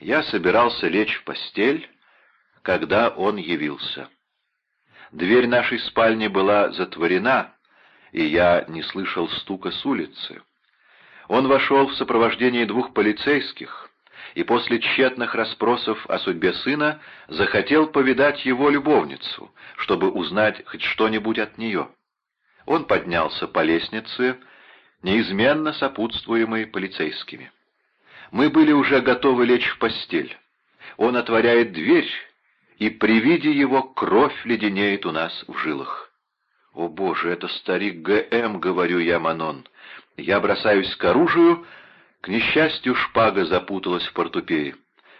Я собирался лечь в постель, когда он явился. Дверь нашей спальни была затворена, и я не слышал стука с улицы. Он вошел в сопровождении двух полицейских и после тщетных расспросов о судьбе сына захотел повидать его любовницу, чтобы узнать хоть что-нибудь от нее. Он поднялся по лестнице, неизменно сопутствуемый полицейскими. Мы были уже готовы лечь в постель. Он отворяет дверь, и при виде его кровь леденеет у нас в жилах. «О, Боже, это старик Г.М., — говорю я, Манон. Я бросаюсь к оружию, к несчастью, шпага запуталась в портупее.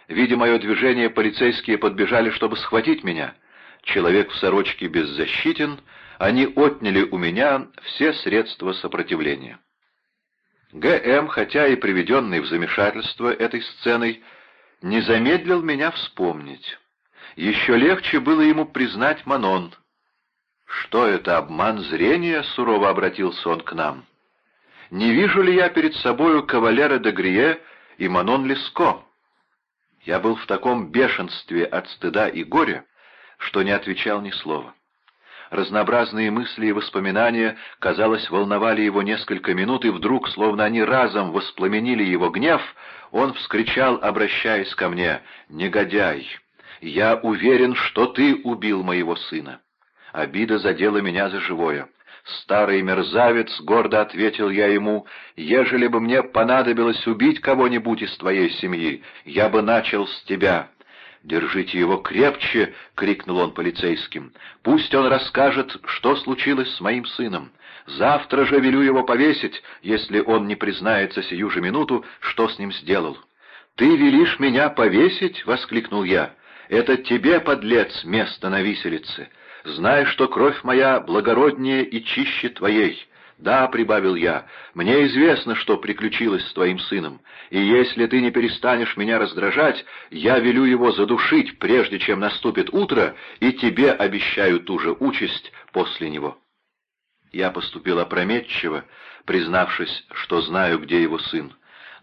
Видя мое движение, полицейские подбежали, чтобы схватить меня. Человек в сорочке беззащитен, они отняли у меня все средства сопротивления. Г.М., хотя и приведенный в замешательство этой сценой, не замедлил меня вспомнить. Еще легче было ему признать Манон. «Что это, обман зрения?» — сурово обратился он к нам. «Не вижу ли я перед собою кавалера де Грие и Манон Леско?» Я был в таком бешенстве от стыда и горя, что не отвечал ни слова. Разнообразные мысли и воспоминания, казалось, волновали его несколько минут, и вдруг, словно они разом воспламенили его гнев, он вскричал, обращаясь ко мне, «Негодяй! Я уверен, что ты убил моего сына!» Обида задела меня за живое. «Старый мерзавец», — гордо ответил я ему, — «ежели бы мне понадобилось убить кого-нибудь из твоей семьи, я бы начал с тебя. «Держите его крепче!» — крикнул он полицейским. «Пусть он расскажет, что случилось с моим сыном. Завтра же велю его повесить, если он не признается сию же минуту, что с ним сделал». «Ты велишь меня повесить?» — воскликнул я. «Это тебе, подлец, место на виселице. Знай, что кровь моя благороднее и чище твоей. «Да», — прибавил я, — «мне известно, что приключилось с твоим сыном, и если ты не перестанешь меня раздражать, я велю его задушить, прежде чем наступит утро, и тебе обещаю ту же участь после него». Я поступил опрометчиво, признавшись, что знаю, где его сын,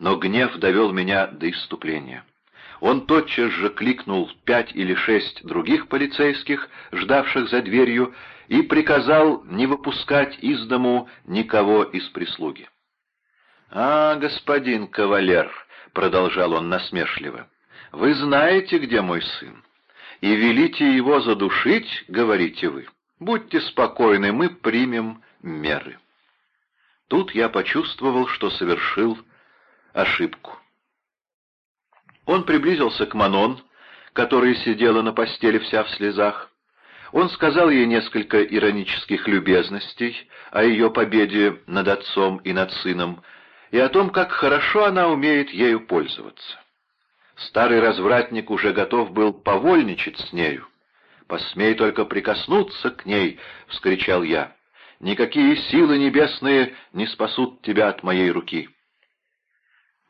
но гнев довел меня до исступления. Он тотчас же кликнул пять или шесть других полицейских, ждавших за дверью, и приказал не выпускать из дому никого из прислуги. «А, господин кавалер», — продолжал он насмешливо, — «вы знаете, где мой сын, и велите его задушить, говорите вы. Будьте спокойны, мы примем меры». Тут я почувствовал, что совершил ошибку. Он приблизился к Манон, которая сидела на постели вся в слезах, он сказал ей несколько иронических любезностей о ее победе над отцом и над сыном, и о том, как хорошо она умеет ею пользоваться. Старый развратник уже готов был повольничать с нею. «Посмей только прикоснуться к ней!» — вскричал я. «Никакие силы небесные не спасут тебя от моей руки!»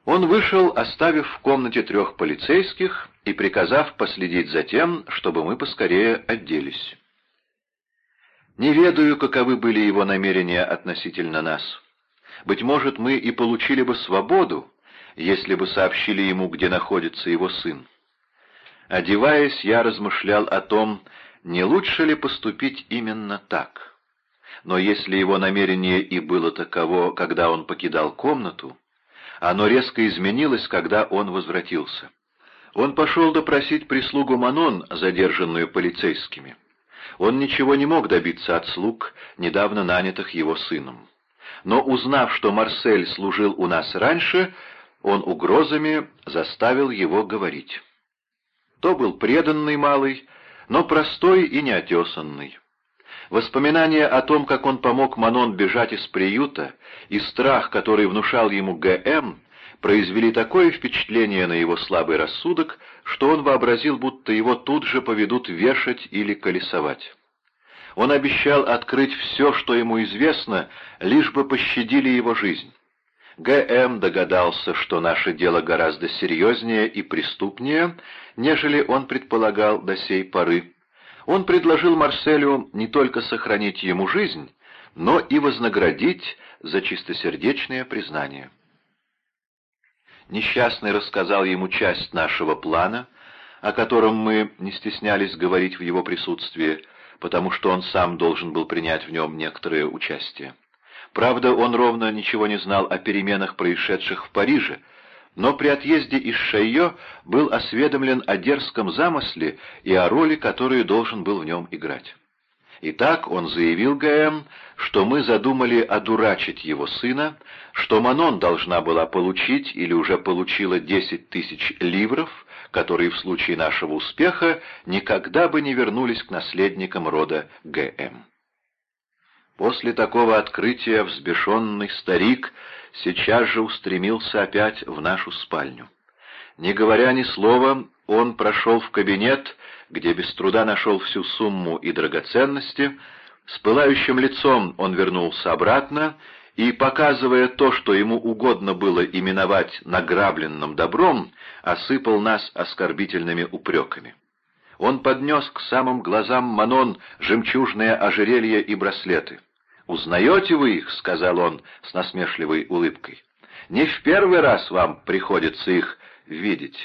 Он вышел, оставив в комнате трех полицейских и приказав последить за тем, чтобы мы поскорее отделись. Не ведаю, каковы были его намерения относительно нас. Быть может, мы и получили бы свободу, если бы сообщили ему, где находится его сын. Одеваясь, я размышлял о том, не лучше ли поступить именно так. Но если его намерение и было таково, когда он покидал комнату, оно резко изменилось, когда он возвратился. Он пошел допросить прислугу Манон, задержанную полицейскими. Он ничего не мог добиться от слуг, недавно нанятых его сыном. Но узнав, что Марсель служил у нас раньше, он угрозами заставил его говорить. То был преданный малый, но простой и неотесанный. Воспоминания о том, как он помог Манон бежать из приюта, и страх, который внушал ему Г.М., произвели такое впечатление на его слабый рассудок, что он вообразил, будто его тут же поведут вешать или колесовать. Он обещал открыть все, что ему известно, лишь бы пощадили его жизнь. Г.М. догадался, что наше дело гораздо серьезнее и преступнее, нежели он предполагал до сей поры. Он предложил Марселю не только сохранить ему жизнь, но и вознаградить за чистосердечное признание. Несчастный рассказал ему часть нашего плана, о котором мы не стеснялись говорить в его присутствии, потому что он сам должен был принять в нем некоторое участие. Правда, он ровно ничего не знал о переменах, происшедших в Париже, но при отъезде из Шайо был осведомлен о дерзком замысле и о роли, которую должен был в нем играть. Итак, он заявил ГМ, что мы задумали одурачить его сына, что Манон должна была получить или уже получила 10 тысяч ливров, которые в случае нашего успеха никогда бы не вернулись к наследникам рода ГМ. После такого открытия взбешенный старик сейчас же устремился опять в нашу спальню. Не говоря ни слова, он прошел в кабинет, где без труда нашел всю сумму и драгоценности, с пылающим лицом он вернулся обратно и, показывая то, что ему угодно было именовать награбленным добром, осыпал нас оскорбительными упреками. Он поднес к самым глазам Манон жемчужные ожерелья и браслеты. «Узнаете вы их?» — сказал он с насмешливой улыбкой. «Не в первый раз вам приходится их видеть.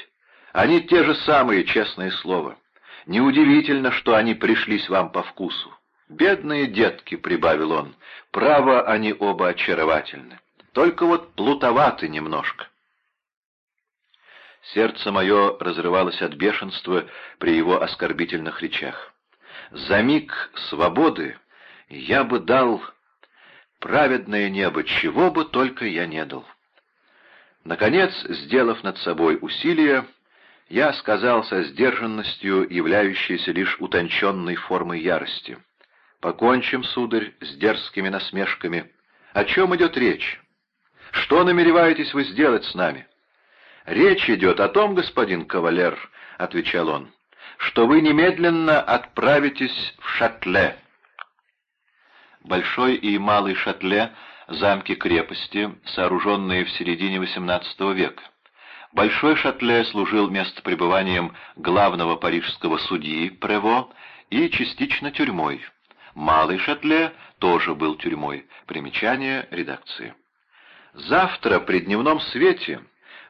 Они те же самые, честное слово. Неудивительно, что они пришлись вам по вкусу. Бедные детки», — прибавил он, — «право, они оба очаровательны. Только вот плутоваты немножко». Сердце мое разрывалось от бешенства при его оскорбительных речах. За миг свободы я бы дал праведное небо, чего бы только я не дал. Наконец, сделав над собой усилие, я сказал со сдержанностью, являющейся лишь утонченной формой ярости. «Покончим, сударь, с дерзкими насмешками. О чем идет речь? Что намереваетесь вы сделать с нами?» «Речь идет о том, господин кавалер», — отвечал он, — «что вы немедленно отправитесь в Шатле». Большой и Малый Шатле — замки-крепости, сооруженные в середине XVIII века. Большой Шатле служил местопребыванием главного парижского судьи Прево и частично тюрьмой. Малый Шатле тоже был тюрьмой. Примечание редакции. Завтра при дневном свете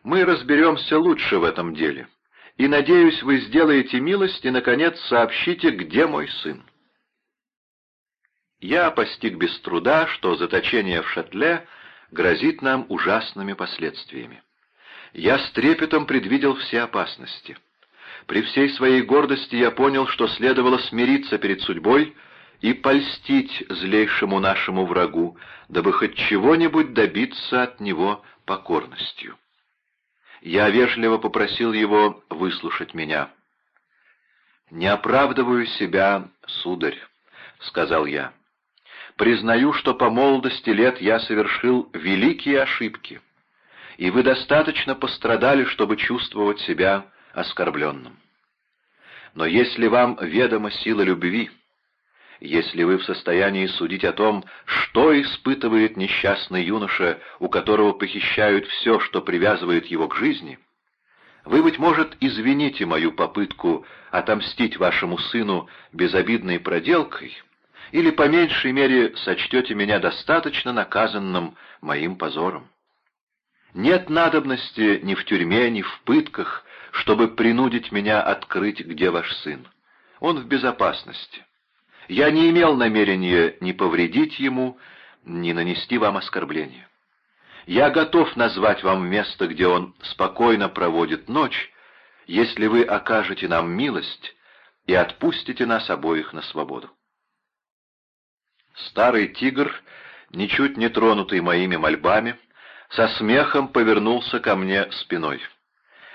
мы разберемся лучше в этом деле. И, надеюсь, вы сделаете милость и, наконец, сообщите, где мой сын я постиг без труда, что заточение в шатле грозит нам ужасными последствиями. Я с трепетом предвидел все опасности. При всей своей гордости я понял, что следовало смириться перед судьбой и польстить злейшему нашему врагу, дабы хоть чего-нибудь добиться от него покорностью. Я вежливо попросил его выслушать меня. «Не оправдываю себя, сударь», — сказал я. Признаю, что по молодости лет я совершил великие ошибки, и вы достаточно пострадали, чтобы чувствовать себя оскорбленным. Но если вам ведома сила любви, если вы в состоянии судить о том, что испытывает несчастный юноша, у которого похищают все, что привязывает его к жизни, вы, быть может, извините мою попытку отомстить вашему сыну безобидной проделкой — или по меньшей мере сочтете меня достаточно наказанным моим позором. Нет надобности ни в тюрьме, ни в пытках, чтобы принудить меня открыть, где ваш сын. Он в безопасности. Я не имел намерения ни повредить ему, ни нанести вам оскорбление. Я готов назвать вам место, где он спокойно проводит ночь, если вы окажете нам милость и отпустите нас обоих на свободу. Старый тигр, ничуть не тронутый моими мольбами, со смехом повернулся ко мне спиной.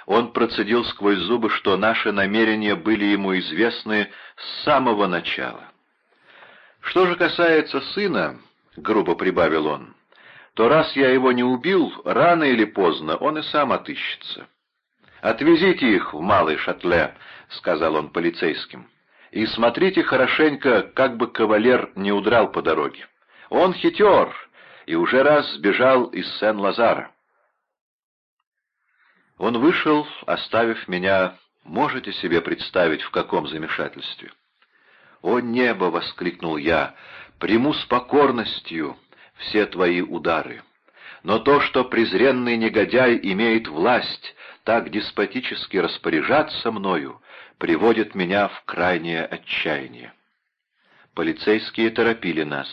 Он процедил сквозь зубы, что наши намерения были ему известны с самого начала. «Что же касается сына, — грубо прибавил он, — то раз я его не убил, рано или поздно он и сам отыщется. «Отвезите их в Малый Шатле», — сказал он полицейским. И смотрите хорошенько, как бы кавалер не удрал по дороге. Он хитер и уже раз сбежал из Сен-Лазара. Он вышел, оставив меня, можете себе представить, в каком замешательстве. «О небо!» — воскликнул я, — «приму с покорностью все твои удары. Но то, что презренный негодяй имеет власть так деспотически распоряжаться мною, приводит меня в крайнее отчаяние. Полицейские торопили нас.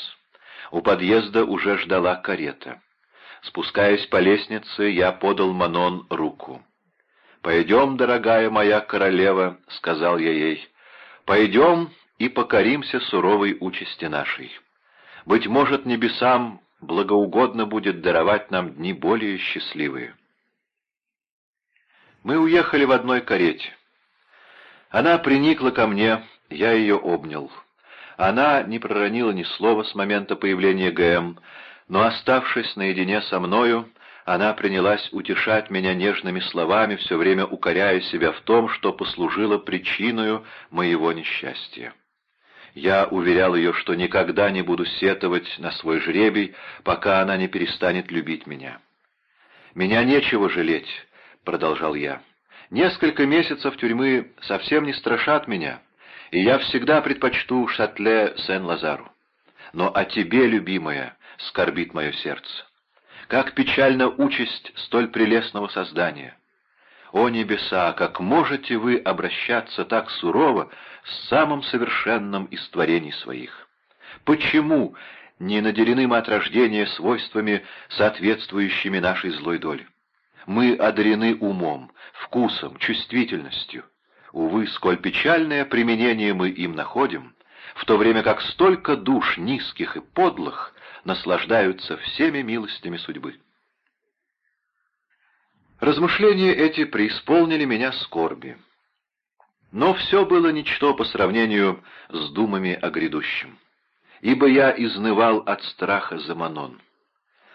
У подъезда уже ждала карета. Спускаясь по лестнице, я подал Манон руку. «Пойдем, дорогая моя королева», — сказал я ей, — «пойдем и покоримся суровой участи нашей. Быть может, небесам благоугодно будет даровать нам дни более счастливые». Мы уехали в одной карете. Она приникла ко мне, я ее обнял. Она не проронила ни слова с момента появления ГМ, но, оставшись наедине со мною, она принялась утешать меня нежными словами, все время укоряя себя в том, что послужило причиной моего несчастья. Я уверял ее, что никогда не буду сетовать на свой жребий, пока она не перестанет любить меня. «Меня нечего жалеть», — продолжал я. «Несколько месяцев тюрьмы совсем не страшат меня, и я всегда предпочту Шатле Сен-Лазару. Но о тебе, любимая, скорбит мое сердце. Как печальна участь столь прелестного создания! О небеса, как можете вы обращаться так сурово с самым совершенным из творений своих? Почему не наделены мы от рождения свойствами, соответствующими нашей злой доле? Мы одарены умом, вкусом, чувствительностью. Увы, сколь печальное применение мы им находим, в то время как столько душ низких и подлых наслаждаются всеми милостями судьбы. Размышления эти преисполнили меня скорби. Но все было ничто по сравнению с думами о грядущем. Ибо я изнывал от страха за Манон.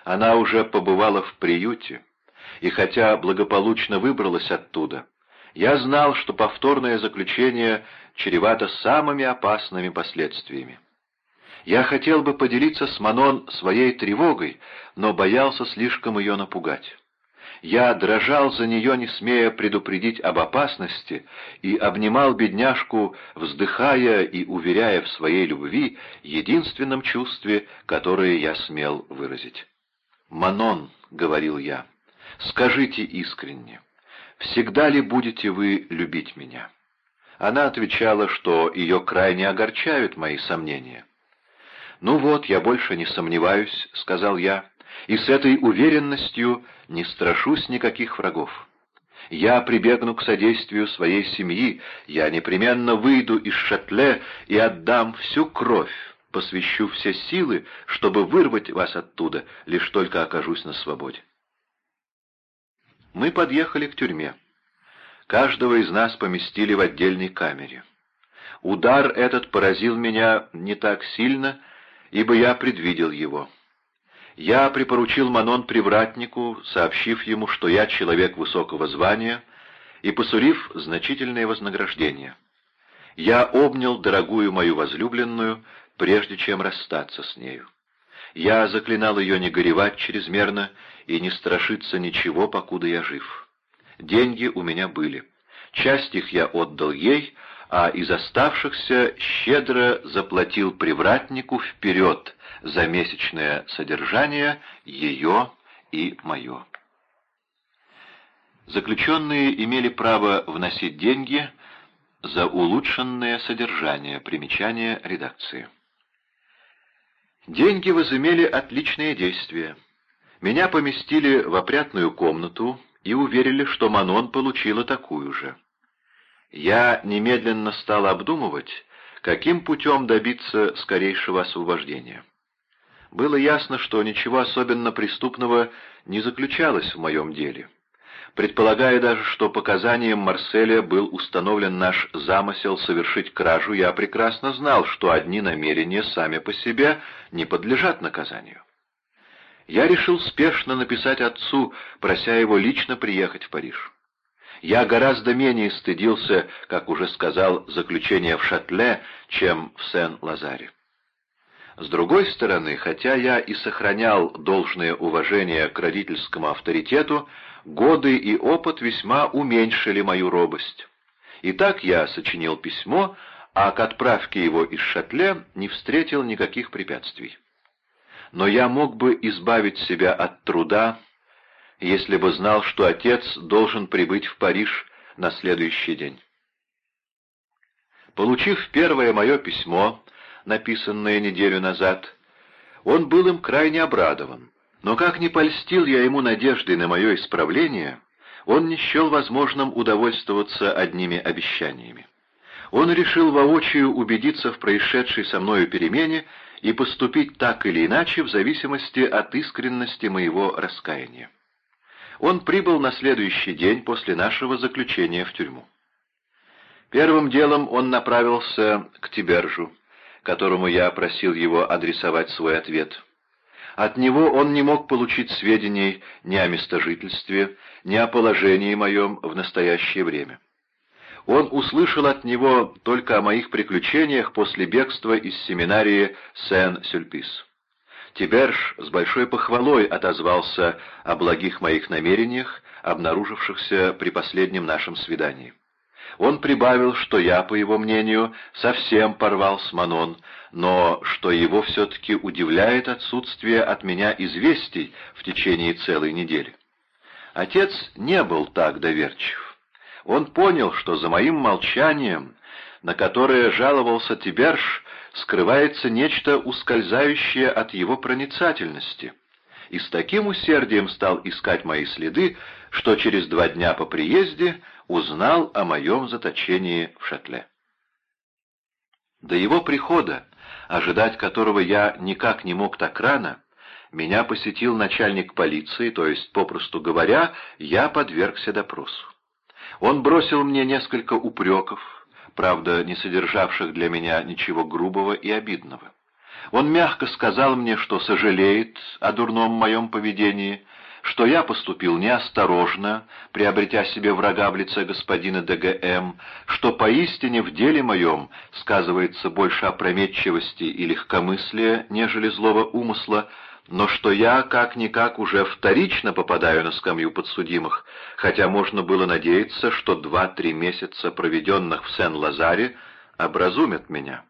Она уже побывала в приюте, и хотя благополучно выбралась оттуда, я знал, что повторное заключение чревато самыми опасными последствиями. Я хотел бы поделиться с Манон своей тревогой, но боялся слишком ее напугать. Я дрожал за нее, не смея предупредить об опасности, и обнимал бедняжку, вздыхая и уверяя в своей любви единственном чувстве, которое я смел выразить. «Манон», — говорил я, — «скажите искренне, всегда ли будете вы любить меня?» Она отвечала, что ее крайне огорчают мои сомнения. «Ну вот, я больше не сомневаюсь», — сказал я, — «и с этой уверенностью не страшусь никаких врагов. Я прибегну к содействию своей семьи, я непременно выйду из шатле и отдам всю кровь, посвящу все силы, чтобы вырвать вас оттуда, лишь только окажусь на свободе». Мы подъехали к тюрьме. Каждого из нас поместили в отдельной камере. Удар этот поразил меня не так сильно, ибо я предвидел его. Я припоручил Манон привратнику, сообщив ему, что я человек высокого звания, и посулив значительное вознаграждение. Я обнял дорогую мою возлюбленную, прежде чем расстаться с нею. Я заклинал ее не горевать чрезмерно и не страшиться ничего, покуда я жив. Деньги у меня были. Часть их я отдал ей, а из оставшихся щедро заплатил привратнику вперед за месячное содержание ее и мое. Заключенные имели право вносить деньги за улучшенное содержание, примечание редакции. Деньги возымели отличное действие. Меня поместили в опрятную комнату и уверили, что Манон получила такую же я немедленно стал обдумывать, каким путем добиться скорейшего освобождения. Было ясно, что ничего особенно преступного не заключалось в моем деле. Предполагая даже, что показанием Марселя был установлен наш замысел совершить кражу, я прекрасно знал, что одни намерения сами по себе не подлежат наказанию. Я решил спешно написать отцу, прося его лично приехать в Париж. Я гораздо менее стыдился, как уже сказал, заключения в Шатле, чем в Сен-Лазаре. С другой стороны, хотя я и сохранял должное уважение к родительскому авторитету, годы и опыт весьма уменьшили мою робость. Итак, я сочинил письмо, а к отправке его из Шатле не встретил никаких препятствий. но я мог бы избавить себя от труда, если бы знал, что отец должен прибыть в Париж на следующий день. Получив первое мое письмо, написанное неделю назад, он был им крайне обрадован. Но как не польстил я ему надеждой на мое исправление, он не счел возможным удовольствоваться одними обещаниями. Он решил воочию убедиться в происшедшей со мною перемене и поступить так или иначе в зависимости от искренности моего раскаяния. Он прибыл на следующий день после нашего заключения в тюрьму. Первым делом он направился к Тибержу, которому я просил его адресовать свой ответ. От него он не мог получить сведений ни о местожительстве, ни о положении моем в настоящее время. Он услышал от него только о моих приключениях после бегства из семинарии Сен-Сюльпис. Тиберж с большой похвалой отозвался о благих моих намерениях, обнаружившихся при последнем нашем свидании. Он прибавил, что я, по его мнению, совсем порвал с Манон, но что его все-таки удивляет отсутствие от меня известий в течение целой недели. Отец не был так доверчив. Он понял, что за моим молчанием, на которое жаловался Тиберж, скрывается нечто ускользающее от его проницательности, и с таким усердием стал искать мои следы, что через два дня по приезде узнал о моем заточении в шатле. До его прихода, ожидать которого я никак не мог так рано, меня посетил начальник полиции, то есть, попросту говоря, я подвергся допросу. Он бросил мне несколько упреков, правда, не содержавших для меня ничего грубого и обидного. Он мягко сказал мне, что сожалеет о дурном моем поведении, что я поступил неосторожно, приобретя себе врага в лице господина ДГМ, что поистине в деле моем сказывается больше опрометчивости и легкомыслия, нежели злого умысла, но что я как-никак уже вторично попадаю на скамью подсудимых, хотя можно было надеяться, что два-три месяца, проведенных в Сен-Лазаре, образумят меня.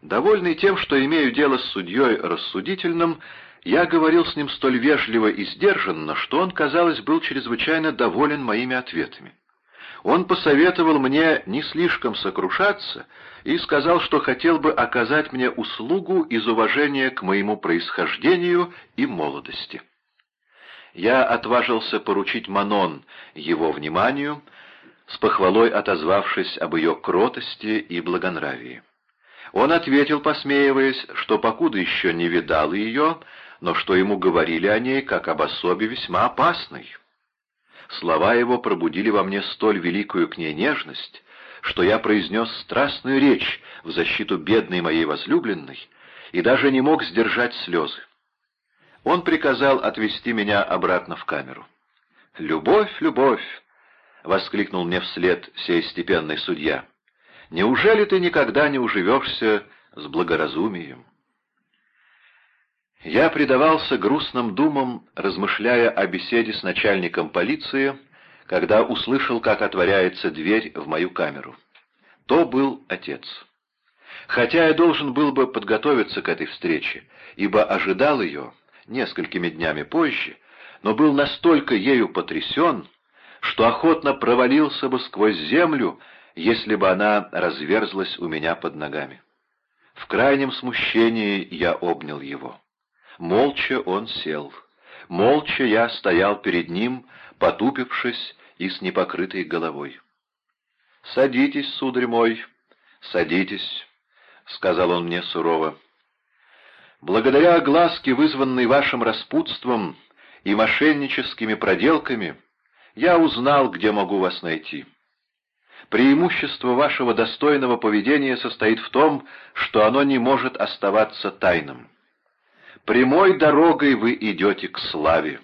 Довольный тем, что имею дело с судьей рассудительным, я говорил с ним столь вежливо и сдержанно, что он, казалось, был чрезвычайно доволен моими ответами. Он посоветовал мне не слишком сокрушаться и сказал, что хотел бы оказать мне услугу из уважения к моему происхождению и молодости. Я отважился поручить Манон его вниманию, с похвалой отозвавшись об ее кротости и благонравии. Он ответил, посмеиваясь, что покуда еще не видал ее, но что ему говорили о ней как об особе весьма опасной. Слова его пробудили во мне столь великую к ней нежность, что я произнес страстную речь в защиту бедной моей возлюбленной и даже не мог сдержать слезы. Он приказал отвезти меня обратно в камеру. «Любовь, любовь!» — воскликнул мне вслед сей степенный судья. «Неужели ты никогда не уживешься с благоразумием?» Я предавался грустным думам, размышляя о беседе с начальником полиции, когда услышал, как отворяется дверь в мою камеру. То был отец. Хотя я должен был бы подготовиться к этой встрече, ибо ожидал ее несколькими днями позже, но был настолько ею потрясен, что охотно провалился бы сквозь землю, если бы она разверзлась у меня под ногами. В крайнем смущении я обнял его. Молча он сел. Молча я стоял перед ним, потупившись и с непокрытой головой. «Садитесь, сударь мой, садитесь», — сказал он мне сурово. «Благодаря огласке, вызванной вашим распутством и мошенническими проделками, я узнал, где могу вас найти. Преимущество вашего достойного поведения состоит в том, что оно не может оставаться тайным. Прямой дорогой вы идете к славе.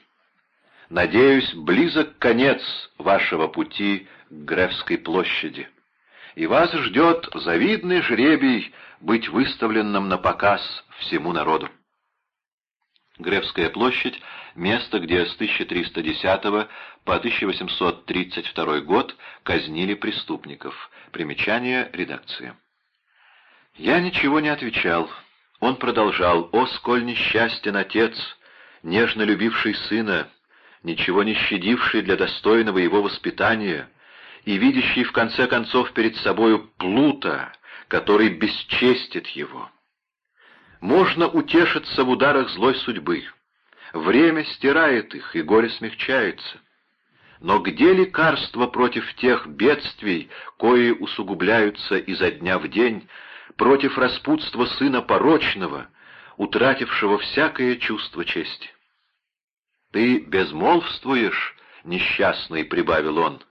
Надеюсь, близок конец вашего пути к Гревской площади, и вас ждет завидный жребий быть выставленным на показ всему народу. Гревская площадь — место, где с 1310 по 1832 год казнили преступников. Примечание редакции. Я ничего не отвечал. Он продолжал, «О, сколь несчастен отец, нежно любивший сына, ничего не щадивший для достойного его воспитания и видящий в конце концов перед собою плута, который бесчестит его. Можно утешиться в ударах злой судьбы. Время стирает их, и горе смягчается. Но где лекарство против тех бедствий, кои усугубляются изо дня в день, против распутства сына порочного, утратившего всякое чувство чести? «Ты безмолвствуешь, несчастный», — прибавил он.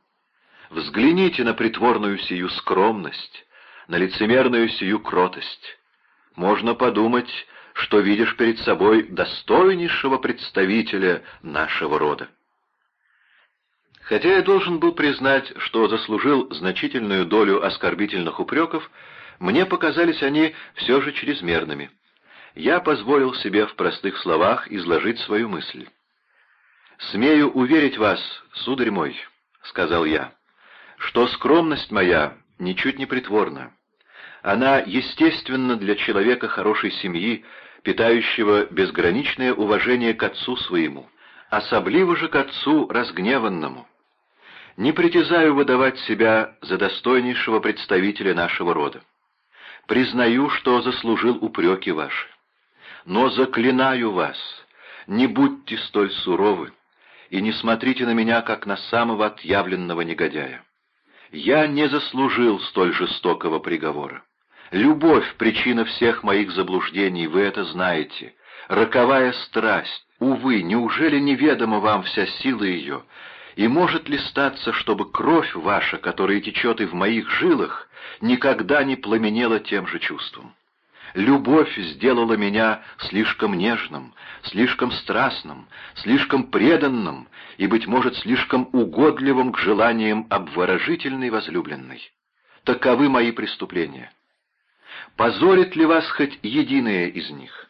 «Взгляните на притворную сию скромность, на лицемерную сию кротость. Можно подумать, что видишь перед собой достойнейшего представителя нашего рода». Хотя я должен был признать, что заслужил значительную долю оскорбительных упреков, мне показались они все же чрезмерными. Я позволил себе в простых словах изложить свою мысль. «Смею уверить вас, сударь мой», — сказал я, — «что скромность моя ничуть не притворна. Она естественна для человека хорошей семьи, питающего безграничное уважение к отцу своему, особливо же к отцу разгневанному. Не притязаю выдавать себя за достойнейшего представителя нашего рода. Признаю, что заслужил упреки ваши. Но заклинаю вас, не будьте столь суровы, и не смотрите на меня, как на самого отъявленного негодяя. Я не заслужил столь жестокого приговора. Любовь — причина всех моих заблуждений, вы это знаете. Роковая страсть, увы, неужели неведома вам вся сила ее? И может ли статься, чтобы кровь ваша, которая течет и в моих жилах, никогда не пламенела тем же чувством? Любовь сделала меня слишком нежным, слишком страстным, слишком преданным и, быть может, слишком угодливым к желаниям обворожительной возлюбленной. Таковы мои преступления. Позорит ли вас хоть единое из них?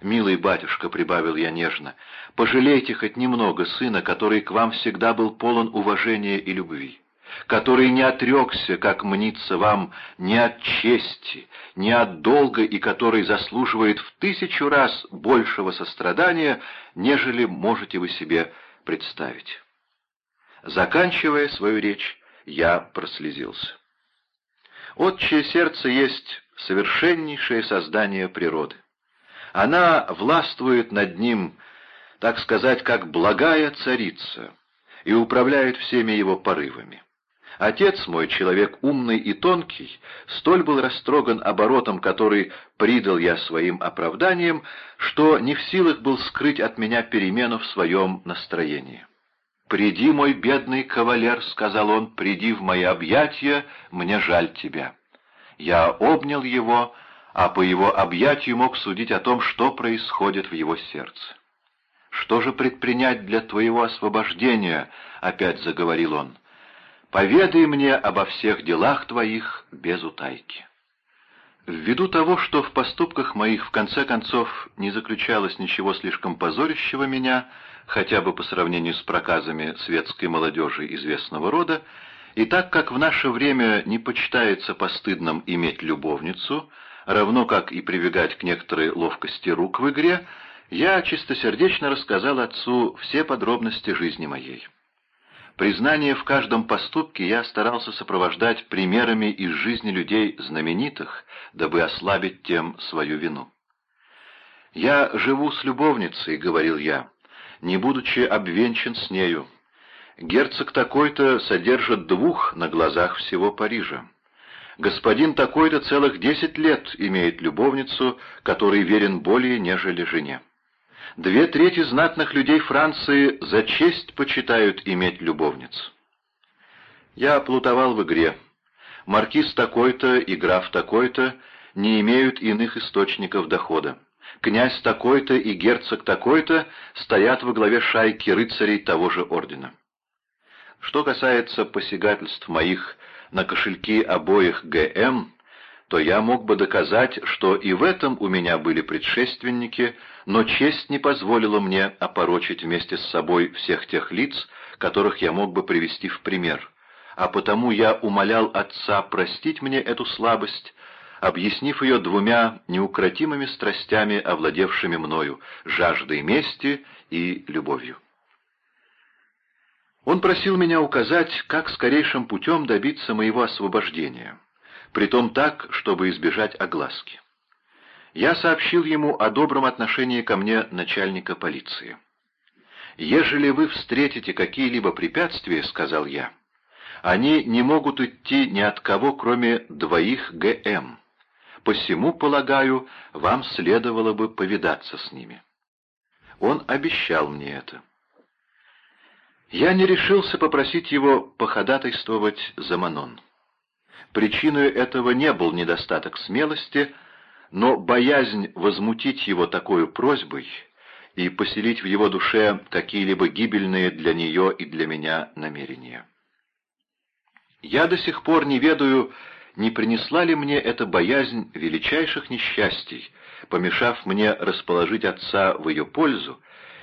«Милый батюшка», — прибавил я нежно, — «пожалейте хоть немного сына, который к вам всегда был полон уважения и любви» который не отрекся, как мнится вам, ни от чести, ни от долга, и который заслуживает в тысячу раз большего сострадания, нежели можете вы себе представить. Заканчивая свою речь, я прослезился. Отчее сердце есть совершеннейшее создание природы. Она властвует над ним, так сказать, как благая царица, и управляет всеми его порывами. Отец мой, человек умный и тонкий, столь был растроган оборотом, который придал я своим оправданиям, что не в силах был скрыть от меня перемену в своем настроении. «Приди, мой бедный кавалер», — сказал он, — «приди в мои объятия, мне жаль тебя». Я обнял его, а по его объятию мог судить о том, что происходит в его сердце. «Что же предпринять для твоего освобождения?» — опять заговорил он поведай мне обо всех делах твоих без утайки. Ввиду того, что в поступках моих в конце концов не заключалось ничего слишком позорящего меня, хотя бы по сравнению с проказами светской молодежи известного рода, и так как в наше время не почитается постыдным иметь любовницу, равно как и прибегать к некоторой ловкости рук в игре, я чистосердечно рассказал отцу все подробности жизни моей. Признание в каждом поступке я старался сопровождать примерами из жизни людей знаменитых, дабы ослабить тем свою вину. «Я живу с любовницей», — говорил я, — «не будучи обвенчан с нею. Герцог такой-то содержит двух на глазах всего Парижа. Господин такой-то целых десять лет имеет любовницу, которой верен более, нежели жене. Две трети знатных людей Франции за честь почитают иметь любовниц. Я плутовал в игре. Маркиз такой-то и граф такой-то не имеют иных источников дохода. Князь такой-то и герцог такой-то стоят во главе шайки рыцарей того же ордена. Что касается посягательств моих на кошельки обоих ГМ, то я мог бы доказать, что и в этом у меня были предшественники, но честь не позволила мне опорочить вместе с собой всех тех лиц, которых я мог бы привести в пример, а потому я умолял отца простить мне эту слабость, объяснив ее двумя неукротимыми страстями, овладевшими мною, жаждой мести и любовью. Он просил меня указать, как скорейшим путем добиться моего освобождения, притом так, чтобы избежать огласки. Я сообщил ему о добром отношении ко мне начальника полиции. «Ежели вы встретите какие-либо препятствия, — сказал я, — они не могут идти ни от кого, кроме двоих ГМ. Посему, полагаю, вам следовало бы повидаться с ними». Он обещал мне это. Я не решился попросить его походатайствовать за Манон. Причиной этого не был недостаток смелости, но боязнь возмутить его такой просьбой и поселить в его душе какие-либо гибельные для нее и для меня намерения. Я до сих пор не ведаю, не принесла ли мне эта боязнь величайших несчастий, помешав мне расположить отца в ее пользу,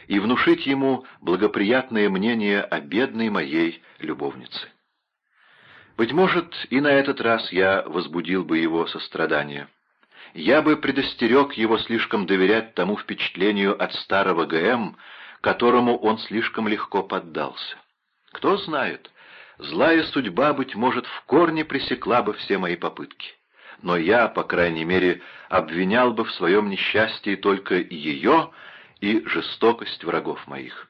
и внушить ему благоприятное мнение о бедной моей любовнице. Быть может, и на этот раз я возбудил бы его сострадание. Я бы предостерег его слишком доверять тому впечатлению от старого ГМ, которому он слишком легко поддался. Кто знает, злая судьба, быть может, в корне пресекла бы все мои попытки. Но я, по крайней мере, обвинял бы в своем несчастье только ее и жестокость врагов моих.